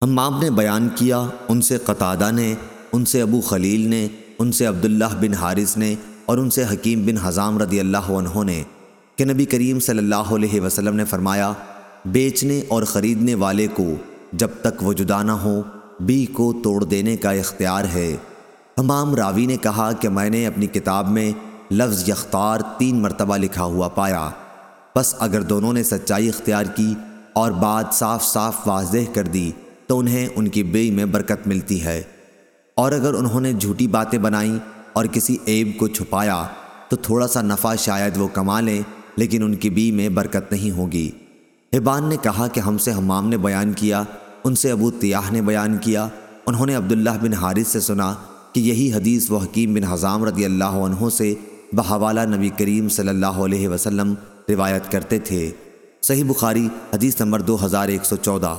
امام نے بیان کیا، ان سے قطادہ نے، ان سے ابو خلیل نے، ان سے عبداللہ بن حارث نے اور ان سے حکیم بن حضام رضی اللہ عنہ نے کہ نبی کریم صلی اللہ علیہ وسلم نے فرمایا، بیچنے اور خریدنے والے کو جب تک وہ جدا نہ ہو، بی کو توڑ دینے کا اختیار ہے۔ امام راوی نے کہا کہ میں نے اپنی کتاب میں لفظ یختار تین مرتبہ لکھا ہوا پایا۔ بس اگر دونوں نے سچائی اختیار کی اور بات صاف صاف واضح کر دی تو انہیں ان کی بے میں برکت ملتی ہے۔ اور اگر انہوں نے جھوٹی باتیں بنائیں اور کسی عیب کو چھپایا، تو تھوڑا سا نفع شاید وہ کما لیں، لیکن ان کی بی میں برکت نہیں ہوگی۔ حبان نے کہا کہ ہم سے ہمام نے بیان کیا، ان سے ابو تیاہ نے بیان کیا۔ انہوں نے عبداللہ بن حارث سے سنا کہ یہی حدیث وہ حکیم بن حضام رضی اللہ عنہ سے بحوالہ نبی کریم صلی اللہ علیہ وسلم روایت کرتے تھے۔ صحیح بخاری حدیث نمبر دو ہزار ایک سو چودہ۔